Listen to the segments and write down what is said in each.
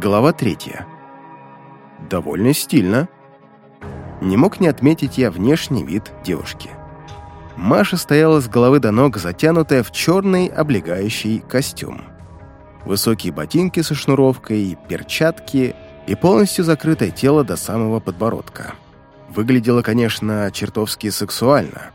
Глава третья. Довольно стильно. Не мог не отметить я внешний вид девушки. Маша стояла с головы до ног, затянутая в черный облегающий костюм. Высокие ботинки со шнуровкой, перчатки и полностью закрытое тело до самого подбородка. Выглядело, конечно, чертовски сексуально.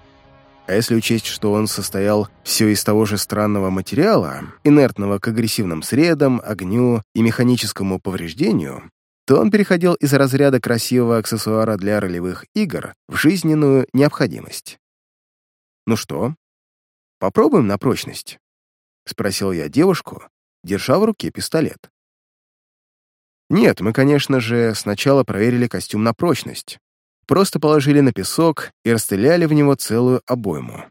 А если учесть, что он состоял все из того же странного материала, инертного к агрессивным средам, огню и механическому повреждению, то он переходил из разряда красивого аксессуара для ролевых игр в жизненную необходимость. «Ну что, попробуем на прочность?» — спросил я девушку, держа в руке пистолет. Нет, мы, конечно же, сначала проверили костюм на прочность. Просто положили на песок и расстреляли в него целую обойму.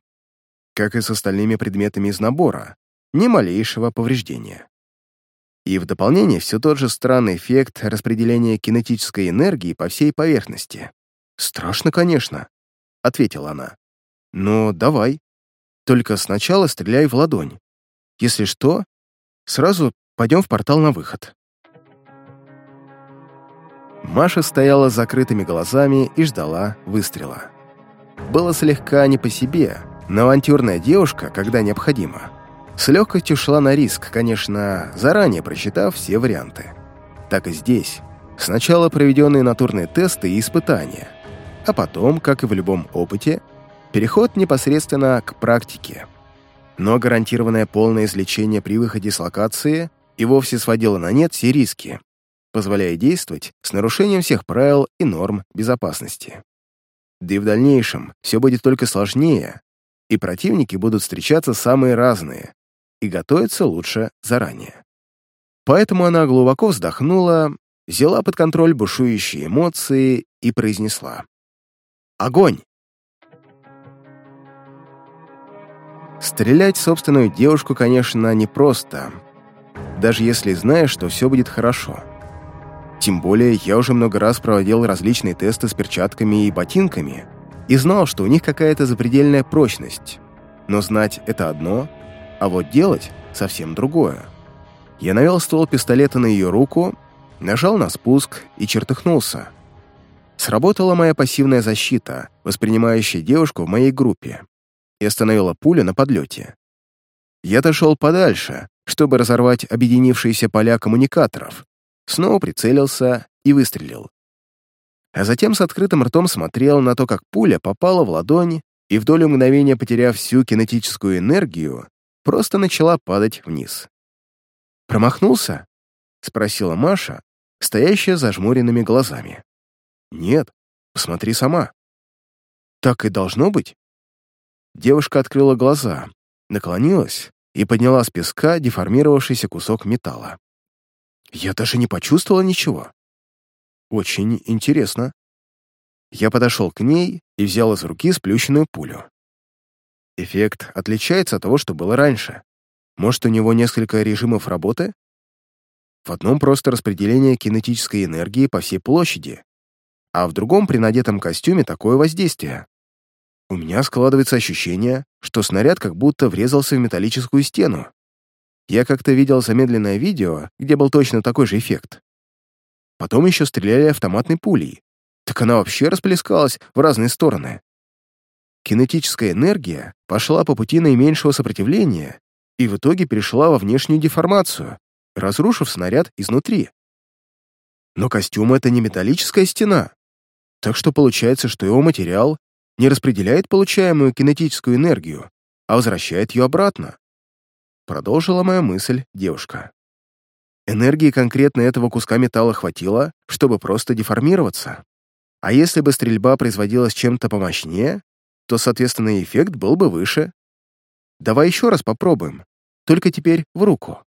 Как и с остальными предметами из набора, ни малейшего повреждения. И в дополнение все тот же странный эффект распределения кинетической энергии по всей поверхности. «Страшно, конечно», — ответила она. «Но давай. Только сначала стреляй в ладонь. Если что, сразу пойдем в портал на выход». Маша стояла с закрытыми глазами и ждала выстрела. Было слегка не по себе, но авантюрная девушка, когда необходимо, с легкостью шла на риск, конечно, заранее просчитав все варианты. Так и здесь. Сначала проведенные натурные тесты и испытания, а потом, как и в любом опыте, переход непосредственно к практике. Но гарантированное полное излечение при выходе с локации и вовсе сводило на нет все риски, позволяя действовать с нарушением всех правил и норм безопасности. Да и в дальнейшем все будет только сложнее, и противники будут встречаться самые разные, и готовиться лучше заранее. Поэтому она глубоко вздохнула, взяла под контроль бушующие эмоции и произнесла «Огонь!». Стрелять собственную девушку, конечно, непросто, даже если знаешь, что все будет хорошо. Тем более, я уже много раз проводил различные тесты с перчатками и ботинками и знал, что у них какая-то запредельная прочность. Но знать — это одно, а вот делать — совсем другое. Я навел ствол пистолета на ее руку, нажал на спуск и чертыхнулся. Сработала моя пассивная защита, воспринимающая девушку в моей группе, и остановила пулю на подлете. Я отошел подальше, чтобы разорвать объединившиеся поля коммуникаторов, снова прицелился и выстрелил. А затем с открытым ртом смотрел на то, как пуля попала в ладонь и в долю мгновения, потеряв всю кинетическую энергию, просто начала падать вниз. «Промахнулся?» — спросила Маша, стоящая зажмуренными глазами. «Нет, посмотри сама». «Так и должно быть?» Девушка открыла глаза, наклонилась и подняла с песка деформировавшийся кусок металла. Я даже не почувствовала ничего. Очень интересно. Я подошел к ней и взял из руки сплющенную пулю. Эффект отличается от того, что было раньше. Может, у него несколько режимов работы? В одном просто распределение кинетической энергии по всей площади, а в другом при надетом костюме такое воздействие. У меня складывается ощущение, что снаряд как будто врезался в металлическую стену. Я как-то видел замедленное видео, где был точно такой же эффект. Потом еще стреляли автоматной пулей. Так она вообще расплескалась в разные стороны. Кинетическая энергия пошла по пути наименьшего сопротивления и в итоге перешла во внешнюю деформацию, разрушив снаряд изнутри. Но костюм — это не металлическая стена, так что получается, что его материал не распределяет получаемую кинетическую энергию, а возвращает ее обратно. Продолжила моя мысль девушка. Энергии конкретно этого куска металла хватило, чтобы просто деформироваться. А если бы стрельба производилась чем-то помощнее, то, соответственно, эффект был бы выше. Давай еще раз попробуем, только теперь в руку.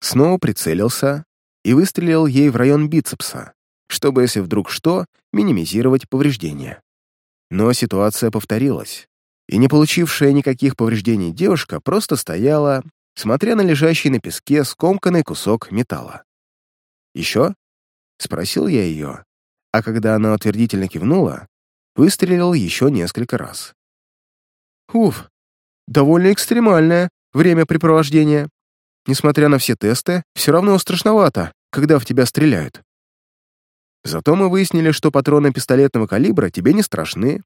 Снова прицелился и выстрелил ей в район бицепса, чтобы, если вдруг что, минимизировать повреждения. Но ситуация повторилась и не получившая никаких повреждений девушка просто стояла, смотря на лежащий на песке скомканный кусок металла. «Еще?» — спросил я ее, а когда она утвердительно кивнула, выстрелил еще несколько раз. «Уф, довольно экстремальное времяпрепровождение. Несмотря на все тесты, все равно страшновато, когда в тебя стреляют. Зато мы выяснили, что патроны пистолетного калибра тебе не страшны.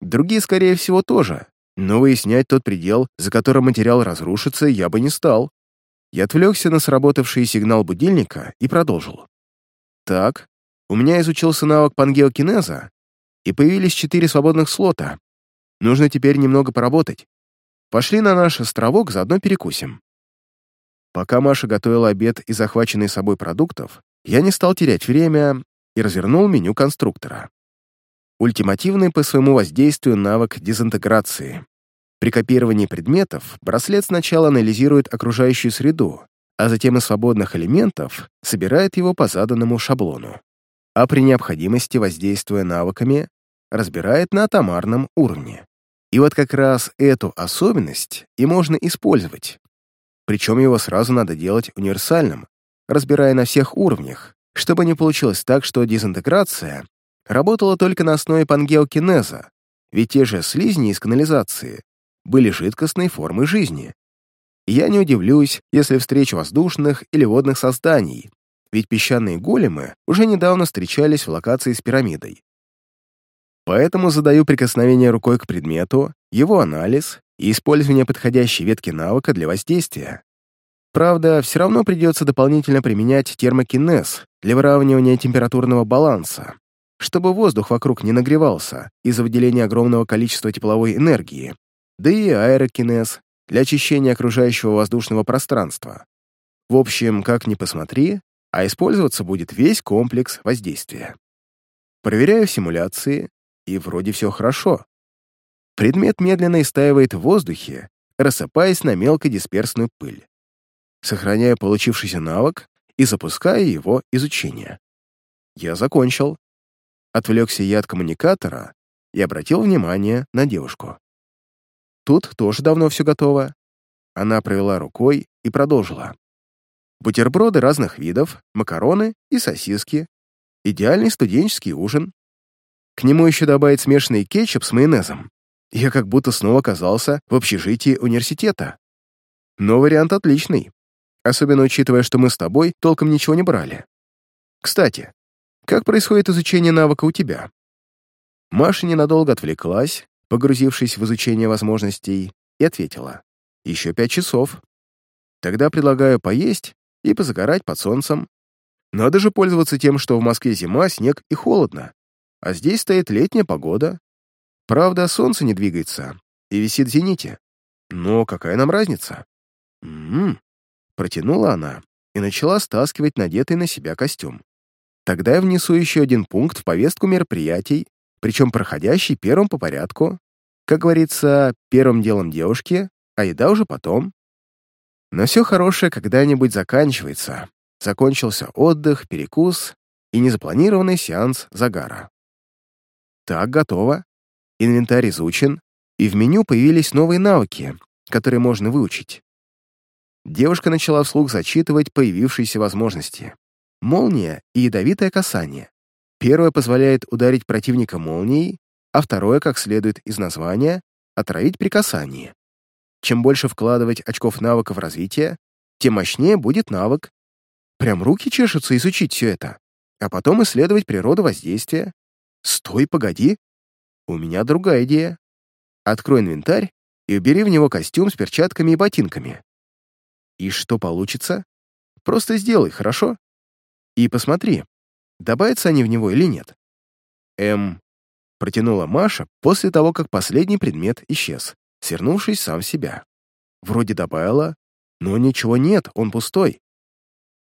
Другие, скорее всего, тоже. Но выяснять тот предел, за которым материал разрушится, я бы не стал. Я отвлекся на сработавший сигнал будильника и продолжил. Так, у меня изучился навык пангеокинеза, и появились четыре свободных слота. Нужно теперь немного поработать. Пошли на наш островок, заодно перекусим. Пока Маша готовила обед из захваченной собой продуктов, я не стал терять время и развернул меню конструктора. Ультимативный по своему воздействию навык дезинтеграции. При копировании предметов браслет сначала анализирует окружающую среду, а затем из свободных элементов собирает его по заданному шаблону. А при необходимости, воздействуя навыками, разбирает на атомарном уровне. И вот как раз эту особенность и можно использовать. Причем его сразу надо делать универсальным, разбирая на всех уровнях, чтобы не получилось так, что дезинтеграция работала только на основе пангеокинеза, ведь те же слизни из канализации были жидкостной формой жизни. Я не удивлюсь, если встречу воздушных или водных созданий, ведь песчаные големы уже недавно встречались в локации с пирамидой. Поэтому задаю прикосновение рукой к предмету, его анализ и использование подходящей ветки навыка для воздействия. Правда, все равно придется дополнительно применять термокинез для выравнивания температурного баланса, чтобы воздух вокруг не нагревался из-за выделения огромного количества тепловой энергии, да и аэрокинез для очищения окружающего воздушного пространства. В общем, как ни посмотри, а использоваться будет весь комплекс воздействия. Проверяю симуляции, и вроде все хорошо. Предмет медленно истаивает в воздухе, рассыпаясь на мелкодисперсную пыль. Сохраняю получившийся навык и запускаю его изучение. Я закончил. Отвлекся я от коммуникатора и обратил внимание на девушку. Тут тоже давно все готово. Она провела рукой и продолжила. Бутерброды разных видов, макароны и сосиски. Идеальный студенческий ужин. К нему еще добавить смешанный кетчуп с майонезом. Я как будто снова оказался в общежитии университета. Но вариант отличный. Особенно учитывая, что мы с тобой толком ничего не брали. Кстати, как происходит изучение навыка у тебя? Маша ненадолго отвлеклась, погрузившись в изучение возможностей, и ответила. Еще пять часов. Тогда предлагаю поесть и позагорать под солнцем. Надо же пользоваться тем, что в Москве зима, снег и холодно а здесь стоит летняя погода. Правда, солнце не двигается и висит в зените. Но какая нам разница? М-м, протянула она и начала стаскивать надетый на себя костюм. Тогда я внесу еще один пункт в повестку мероприятий, причем проходящий первым по порядку. Как говорится, первым делом девушки, а еда уже потом. Но все хорошее когда-нибудь заканчивается. Закончился отдых, перекус и незапланированный сеанс загара. Так, готово. Инвентарь изучен, и в меню появились новые навыки, которые можно выучить. Девушка начала вслух зачитывать появившиеся возможности. Молния и ядовитое касание. Первое позволяет ударить противника молнией, а второе, как следует из названия, отравить при касании. Чем больше вкладывать очков навыков развития, тем мощнее будет навык. Прям руки чешутся изучить все это, а потом исследовать природу воздействия, Стой, погоди. У меня другая идея. Открой инвентарь и убери в него костюм с перчатками и ботинками. И что получится? Просто сделай, хорошо? И посмотри, добавятся они в него или нет. Эм, протянула Маша после того, как последний предмет исчез, свернувшись сам себя. Вроде добавила, но ничего нет, он пустой.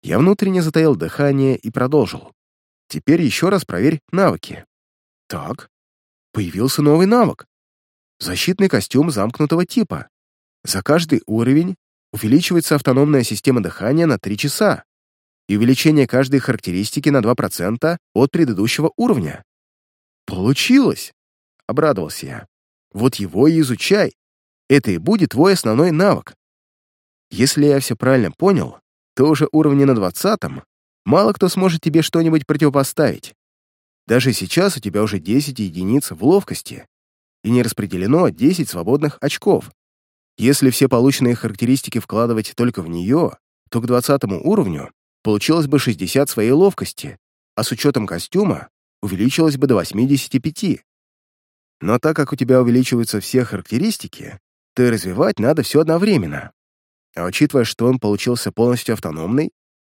Я внутренне затаил дыхание и продолжил. Теперь еще раз проверь навыки. Так, появился новый навык. Защитный костюм замкнутого типа. За каждый уровень увеличивается автономная система дыхания на 3 часа и увеличение каждой характеристики на 2% от предыдущего уровня. Получилось! Обрадовался я. Вот его и изучай. Это и будет твой основной навык. Если я все правильно понял, то уже уровне на 20 мало кто сможет тебе что-нибудь противопоставить. Даже сейчас у тебя уже 10 единиц в ловкости, и не распределено 10 свободных очков. Если все полученные характеристики вкладывать только в нее, то к 20 уровню получилось бы 60 своей ловкости, а с учетом костюма увеличилось бы до 85. Но так как у тебя увеличиваются все характеристики, то и развивать надо все одновременно. А учитывая, что он получился полностью автономный,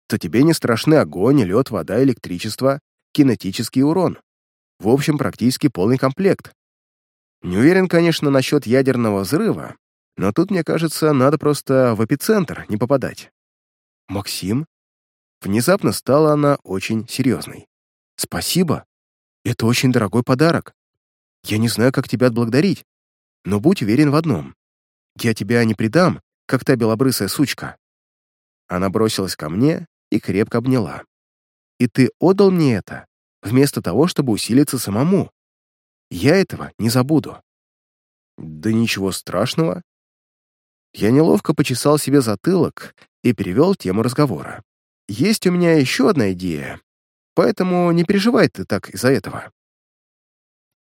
то тебе не страшны огонь, лед, вода, электричество, кинетический урон. В общем, практически полный комплект. Не уверен, конечно, насчет ядерного взрыва, но тут, мне кажется, надо просто в эпицентр не попадать. Максим? Внезапно стала она очень серьезной. Спасибо. Это очень дорогой подарок. Я не знаю, как тебя отблагодарить, но будь уверен в одном. Я тебя не предам, как та белобрысая сучка. Она бросилась ко мне и крепко обняла. И ты отдал мне это, вместо того, чтобы усилиться самому. Я этого не забуду. Да ничего страшного. Я неловко почесал себе затылок и перевел тему разговора. Есть у меня еще одна идея, поэтому не переживай ты так из-за этого.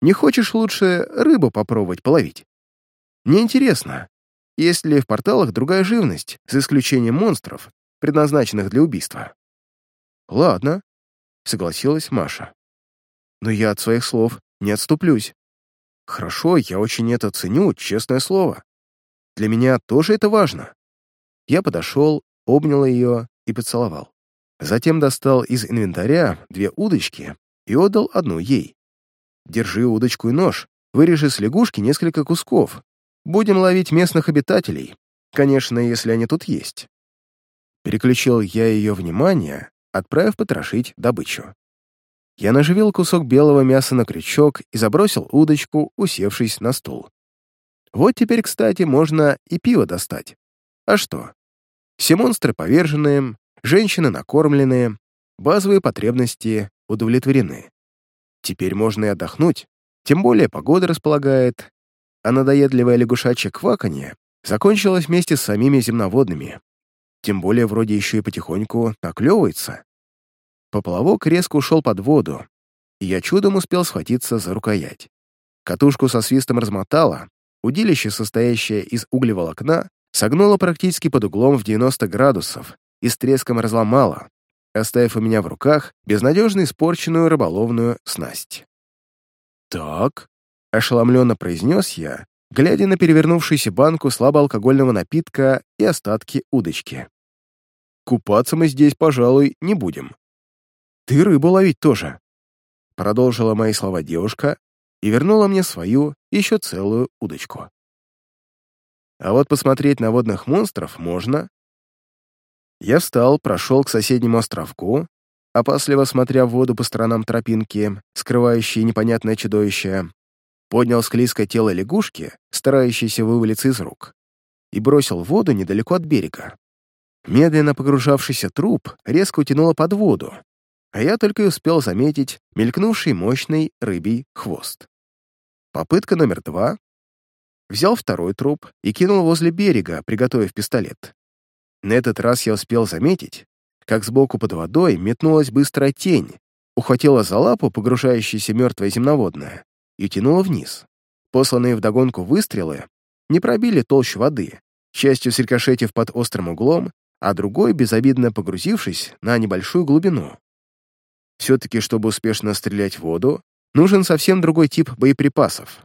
Не хочешь лучше рыбу попробовать половить? Мне интересно, есть ли в порталах другая живность, за исключением монстров, предназначенных для убийства? Ладно, согласилась Маша. Но я от своих слов не отступлюсь. Хорошо, я очень это ценю, честное слово. Для меня тоже это важно. Я подошел, обнял ее и поцеловал. Затем достал из инвентаря две удочки и отдал одну ей. Держи удочку и нож, вырежи с лягушки несколько кусков. Будем ловить местных обитателей, конечно, если они тут есть. Переключил я ее внимание, отправив потрошить добычу. Я наживил кусок белого мяса на крючок и забросил удочку, усевшись на стул. Вот теперь, кстати, можно и пиво достать. А что? Все монстры поверженные, женщины накормленные, базовые потребности удовлетворены. Теперь можно и отдохнуть, тем более погода располагает, а надоедливое лягушачье кваканье закончилось вместе с самими земноводными. Тем более вроде еще и потихоньку наклевывается. Поплавок резко ушел под воду, и я чудом успел схватиться за рукоять. Катушку со свистом размотала, удилище, состоящее из углеволокна, согнуло практически под углом в 90 градусов и с треском разломало, оставив у меня в руках безнадежно испорченную рыболовную снасть. «Так», — ошеломленно произнес я, глядя на перевернувшуюся банку слабоалкогольного напитка и остатки удочки. «Купаться мы здесь, пожалуй, не будем. «Ты рыбу ловить тоже», — продолжила мои слова девушка и вернула мне свою, еще целую удочку. А вот посмотреть на водных монстров можно. Я встал, прошел к соседнему островку, опасливо смотря в воду по сторонам тропинки, скрывающей непонятное чудовище, поднял склизкое тело лягушки, старающейся вывалиться из рук, и бросил в воду недалеко от берега. Медленно погружавшийся труп резко утянуло под воду, а я только и успел заметить мелькнувший мощный рыбий хвост. Попытка номер два. Взял второй труп и кинул возле берега, приготовив пистолет. На этот раз я успел заметить, как сбоку под водой метнулась быстрая тень, ухватила за лапу погружающаяся мертвая земноводная и тянула вниз. Посланные вдогонку выстрелы не пробили толщу воды, частью срикошетив под острым углом, а другой, безобидно погрузившись на небольшую глубину. Все-таки, чтобы успешно стрелять в воду, нужен совсем другой тип боеприпасов.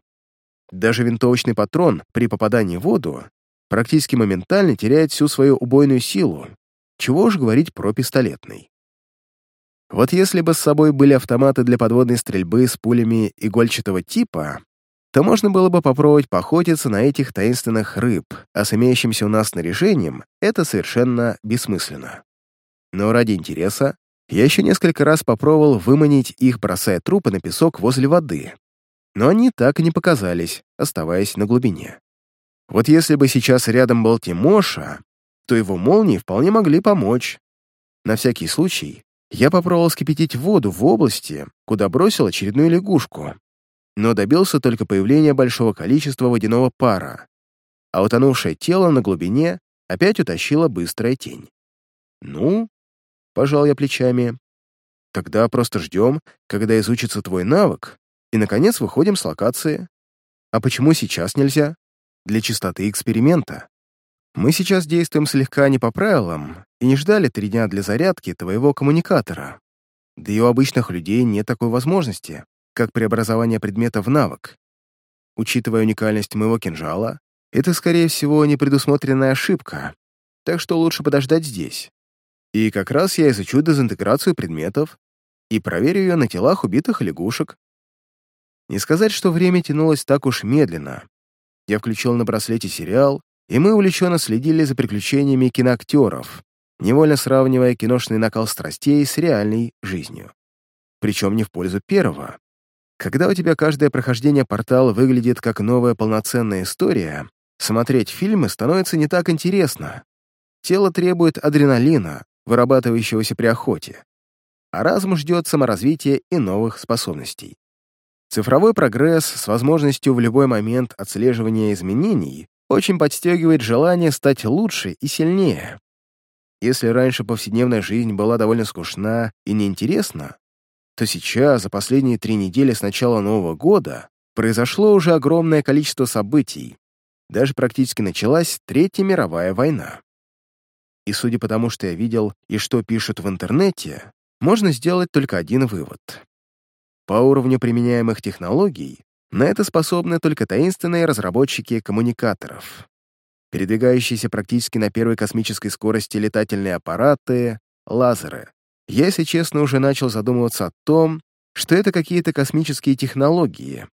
Даже винтовочный патрон при попадании в воду практически моментально теряет всю свою убойную силу, чего уж говорить про пистолетный. Вот если бы с собой были автоматы для подводной стрельбы с пулями игольчатого типа, то можно было бы попробовать поохотиться на этих таинственных рыб, а с имеющимся у нас снаряжением это совершенно бессмысленно. Но ради интереса я еще несколько раз попробовал выманить их, бросая трупы на песок возле воды, но они так и не показались, оставаясь на глубине. Вот если бы сейчас рядом был Тимоша, то его молнии вполне могли помочь. На всякий случай я попробовал скипятить воду в области, куда бросил очередную лягушку, но добился только появления большого количества водяного пара, а утонувшее тело на глубине опять утащила быстрая тень. Ну, Пожал я плечами. Тогда просто ждем, когда изучится твой навык, и, наконец, выходим с локации. А почему сейчас нельзя? Для чистоты эксперимента. Мы сейчас действуем слегка не по правилам, и не ждали три дня для зарядки твоего коммуникатора. Да и у обычных людей нет такой возможности, как преобразование предмета в навык. Учитывая уникальность моего кинжала, это, скорее всего, непредусмотренная ошибка, так что лучше подождать здесь. И как раз я изучу дезинтеграцию предметов и проверю ее на телах убитых лягушек. Не сказать, что время тянулось так уж медленно. Я включил на браслете сериал, и мы увлеченно следили за приключениями киноактеров, невольно сравнивая киношный накал страстей с реальной жизнью. Причем не в пользу первого. Когда у тебя каждое прохождение портала выглядит как новая полноценная история, смотреть фильмы становится не так интересно. Тело требует адреналина, вырабатывающегося при охоте, а разум ждет саморазвития и новых способностей. Цифровой прогресс с возможностью в любой момент отслеживания изменений очень подстегивает желание стать лучше и сильнее. Если раньше повседневная жизнь была довольно скучна и неинтересна, то сейчас, за последние три недели с начала Нового года, произошло уже огромное количество событий. Даже практически началась Третья мировая война. И судя по тому, что я видел и что пишут в интернете, можно сделать только один вывод. По уровню применяемых технологий на это способны только таинственные разработчики коммуникаторов. Передвигающиеся практически на первой космической скорости летательные аппараты, лазеры, я, если честно, уже начал задумываться о том, что это какие-то космические технологии.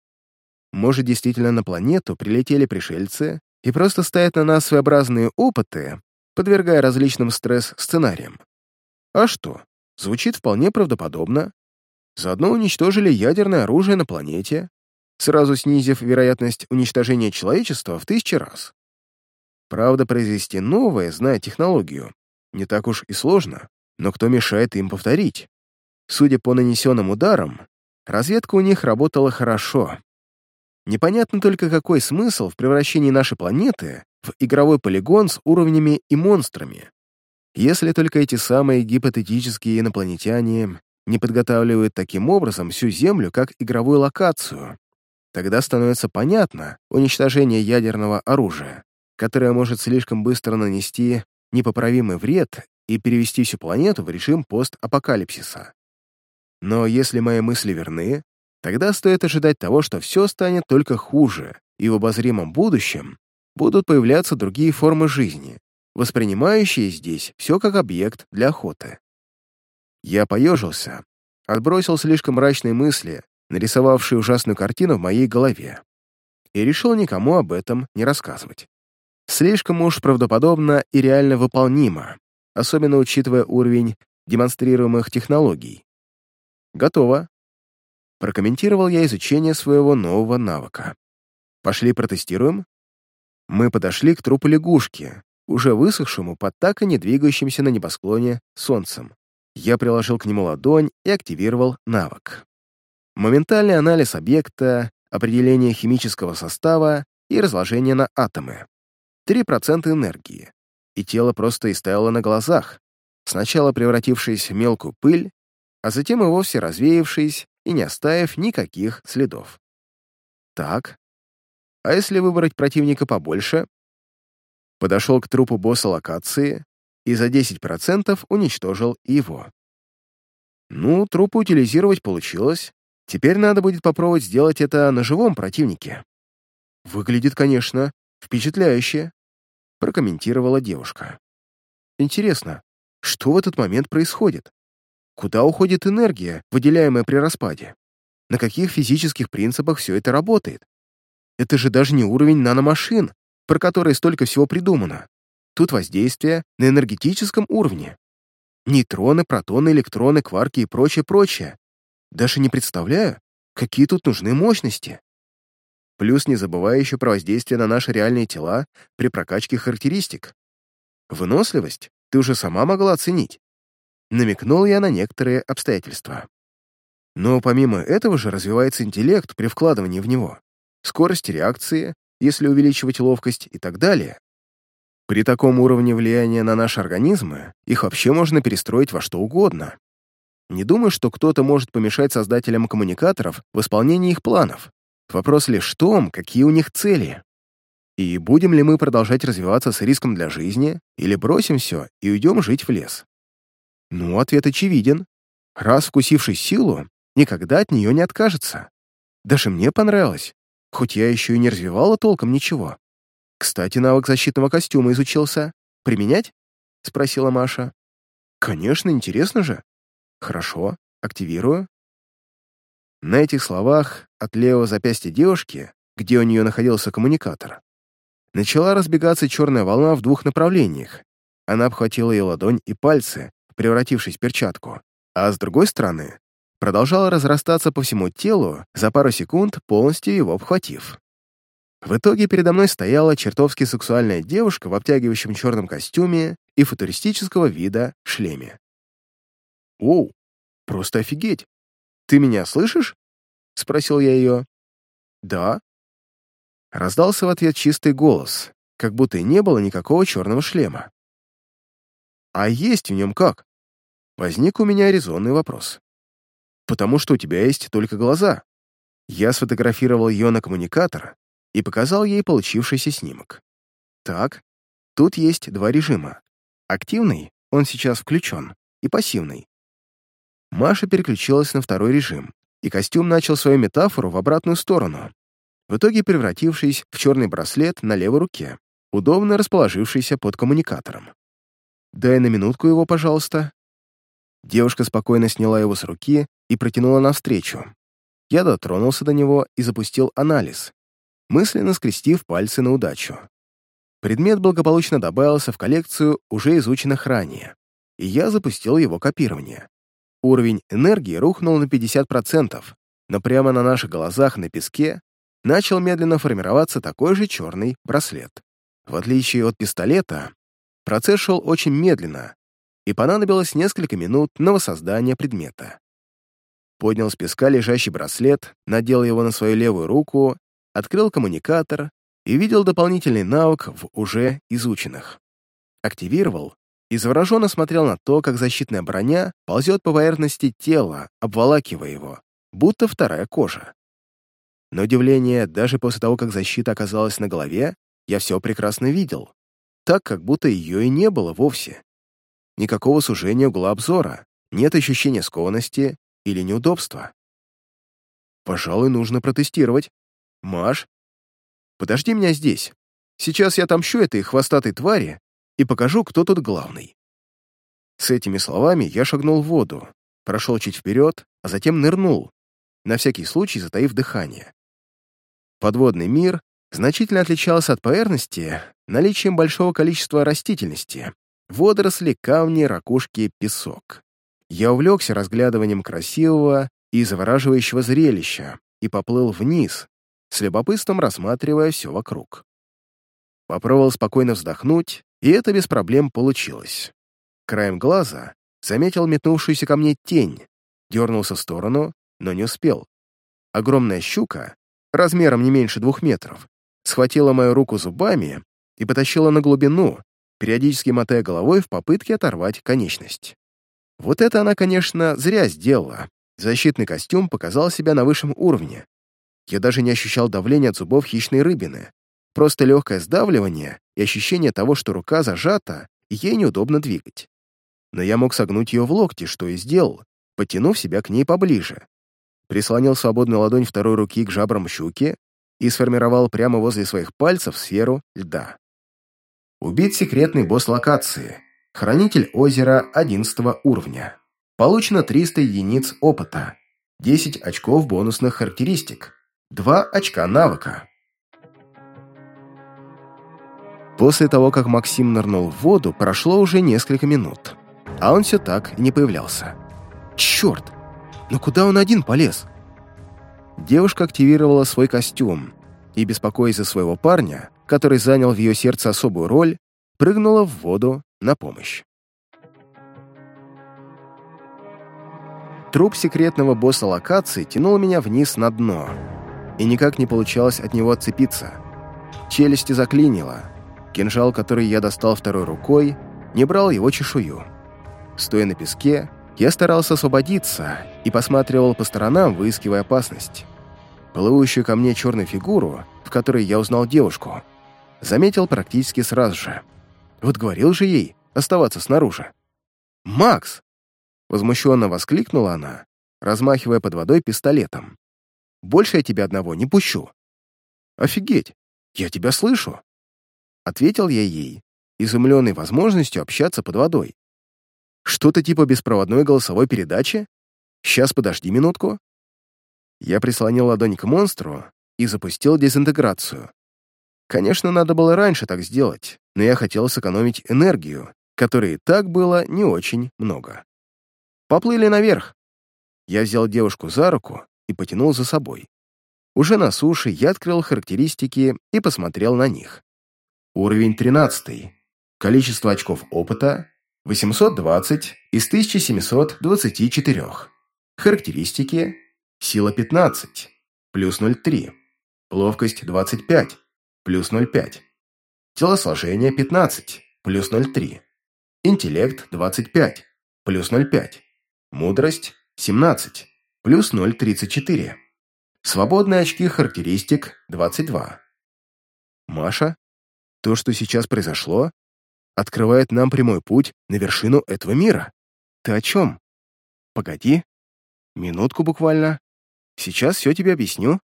Может, действительно на планету прилетели пришельцы и просто ставят на нас своеобразные опыты, подвергая различным стресс-сценариям. А что? Звучит вполне правдоподобно. Заодно уничтожили ядерное оружие на планете, сразу снизив вероятность уничтожения человечества в тысячи раз. Правда, произвести новое, зная технологию, не так уж и сложно но кто мешает им повторить? Судя по нанесенным ударам, разведка у них работала хорошо. Непонятно только, какой смысл в превращении нашей планеты в игровой полигон с уровнями и монстрами. Если только эти самые гипотетические инопланетяне не подготавливают таким образом всю Землю как игровую локацию, тогда становится понятно уничтожение ядерного оружия, которое может слишком быстро нанести непоправимый вред и перевести всю планету в режим постапокалипсиса. Но если мои мысли верны, тогда стоит ожидать того, что все станет только хуже, и в обозримом будущем будут появляться другие формы жизни, воспринимающие здесь все как объект для охоты. Я поежился, отбросил слишком мрачные мысли, нарисовавшие ужасную картину в моей голове, и решил никому об этом не рассказывать. Слишком уж правдоподобно и реально выполнимо, особенно учитывая уровень демонстрируемых технологий. «Готово», — прокомментировал я изучение своего нового навыка. «Пошли протестируем?» Мы подошли к трупу лягушки, уже высохшему под так и не двигающимся на небосклоне солнцем. Я приложил к нему ладонь и активировал навык. Моментальный анализ объекта, определение химического состава и разложение на атомы. 3% энергии и тело просто истаяло на глазах, сначала превратившись в мелкую пыль, а затем и вовсе развеявшись и не оставив никаких следов. Так, а если выбрать противника побольше? Подошел к трупу босса локации и за 10% уничтожил его. Ну, трупы утилизировать получилось. Теперь надо будет попробовать сделать это на живом противнике. Выглядит, конечно, впечатляюще прокомментировала девушка. Интересно, что в этот момент происходит? Куда уходит энергия, выделяемая при распаде? На каких физических принципах все это работает? Это же даже не уровень наномашин, про которые столько всего придумано. Тут воздействие на энергетическом уровне. Нейтроны, протоны, электроны, кварки и прочее-прочее. Даже не представляю, какие тут нужны мощности. Плюс не забывая еще про воздействие на наши реальные тела при прокачке характеристик. Выносливость ты уже сама могла оценить. Намекнул я на некоторые обстоятельства. Но помимо этого же развивается интеллект при вкладывании в него, скорость реакции, если увеличивать ловкость и так далее. При таком уровне влияния на наши организмы их вообще можно перестроить во что угодно. Не думаю, что кто-то может помешать создателям коммуникаторов в исполнении их планов. Вопрос лишь в том, какие у них цели. И будем ли мы продолжать развиваться с риском для жизни, или бросим все и уйдем жить в лес? Ну, ответ очевиден. Раз вкусивший силу, никогда от нее не откажется. Даже мне понравилось, хоть я еще и не развивала толком ничего. Кстати, навык защитного костюма изучился. Применять? Спросила Маша. Конечно, интересно же. Хорошо, активирую. На этих словах от левого запястья девушки, где у нее находился коммуникатор, начала разбегаться черная волна в двух направлениях. Она обхватила ее ладонь и пальцы, превратившись в перчатку, а с другой стороны продолжала разрастаться по всему телу, за пару секунд полностью его обхватив. В итоге передо мной стояла чертовски сексуальная девушка в обтягивающем черном костюме и футуристического вида шлеме. «Оу, просто офигеть! Ты меня слышишь?» — спросил я ее. «Да». Раздался в ответ чистый голос, как будто и не было никакого черного шлема. «А есть в нем как?» Возник у меня резонный вопрос. «Потому что у тебя есть только глаза». Я сфотографировал ее на коммуникатор и показал ей получившийся снимок. Так, тут есть два режима. Активный, он сейчас включен, и пассивный. Маша переключилась на второй режим, и костюм начал свою метафору в обратную сторону, в итоге превратившись в черный браслет на левой руке, удобно расположившийся под коммуникатором. «Дай на минутку его, пожалуйста». Девушка спокойно сняла его с руки и протянула навстречу. Я дотронулся до него и запустил анализ, мысленно скрестив пальцы на удачу. Предмет благополучно добавился в коллекцию уже изученных ранее, и я запустил его копирование. Уровень энергии рухнул на 50%, но прямо на наших глазах на песке начал медленно формироваться такой же черный браслет. В отличие от пистолета, процесс шел очень медленно, и понадобилось несколько минут на воссоздание предмета. Поднял с песка лежащий браслет, надел его на свою левую руку открыл коммуникатор и видел дополнительный навык в уже изученных. Активировал и завороженно смотрел на то, как защитная броня ползет по поверхности тела, обволакивая его, будто вторая кожа. Но удивление, даже после того, как защита оказалась на голове, я все прекрасно видел, так, как будто ее и не было вовсе. Никакого сужения угла обзора, нет ощущения скованности или неудобства. Пожалуй, нужно протестировать, «Маш, подожди меня здесь. Сейчас я отомщу этой хвостатой твари и покажу, кто тут главный». С этими словами я шагнул в воду, прошел чуть вперед, а затем нырнул, на всякий случай затаив дыхание. Подводный мир значительно отличался от поверхности наличием большого количества растительности, водоросли, камни, ракушки, песок. Я увлекся разглядыванием красивого и завораживающего зрелища и поплыл вниз, с любопытством рассматривая все вокруг. Попробовал спокойно вздохнуть, и это без проблем получилось. Краем глаза заметил метнувшуюся ко мне тень, дернулся в сторону, но не успел. Огромная щука, размером не меньше двух метров, схватила мою руку зубами и потащила на глубину, периодически мотая головой в попытке оторвать конечность. Вот это она, конечно, зря сделала. Защитный костюм показал себя на высшем уровне, я даже не ощущал давления от зубов хищной рыбины. Просто легкое сдавливание и ощущение того, что рука зажата, и ей неудобно двигать. Но я мог согнуть ее в локте, что и сделал, потянув себя к ней поближе. Прислонил свободную ладонь второй руки к жабрам щуки и сформировал прямо возле своих пальцев сферу льда. Убит секретный босс локации. Хранитель озера 11 уровня. Получено 300 единиц опыта. 10 очков бонусных характеристик. Два очка навыка. После того, как Максим нырнул в воду, прошло уже несколько минут, а он все так не появлялся. Черт! Ну куда он один полез? Девушка активировала свой костюм и, беспокоясь за своего парня, который занял в ее сердце особую роль, прыгнула в воду на помощь. Труп секретного босса локации тянул меня вниз на дно, и никак не получалось от него отцепиться. Челюсти заклинило. Кинжал, который я достал второй рукой, не брал его чешую. Стоя на песке, я старался освободиться и посматривал по сторонам, выискивая опасность. Плывущую ко мне черную фигуру, в которой я узнал девушку. заметил практически сразу же. Вот говорил же ей оставаться снаружи. «Макс!» — возмущенно воскликнула она, размахивая под водой пистолетом. «Больше я тебя одного не пущу». «Офигеть! Я тебя слышу!» Ответил я ей, изумленный возможностью общаться под водой. «Что-то типа беспроводной голосовой передачи? Сейчас подожди минутку». Я прислонил ладонь к монстру и запустил дезинтеграцию. Конечно, надо было раньше так сделать, но я хотел сэкономить энергию, которой и так было не очень много. Поплыли наверх. Я взял девушку за руку и потянул за собой. Уже на суше я открыл характеристики и посмотрел на них. Уровень 13. Количество очков опыта 820 из 1724. Характеристики. Сила 15, плюс 0,3. Ловкость 25, плюс 0,5. Телосложение 15, плюс 0,3. Интеллект 25, плюс 0,5. Мудрость 17, плюс 0,34. Свободные очки характеристик 22. Маша, то, что сейчас произошло, открывает нам прямой путь на вершину этого мира. Ты о чем? Погоди. Минутку буквально. Сейчас все тебе объясню.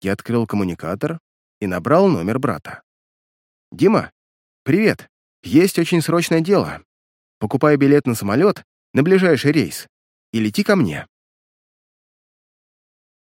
Я открыл коммуникатор и набрал номер брата. «Дима, привет. Есть очень срочное дело. Покупай билет на самолет на ближайший рейс и лети ко мне.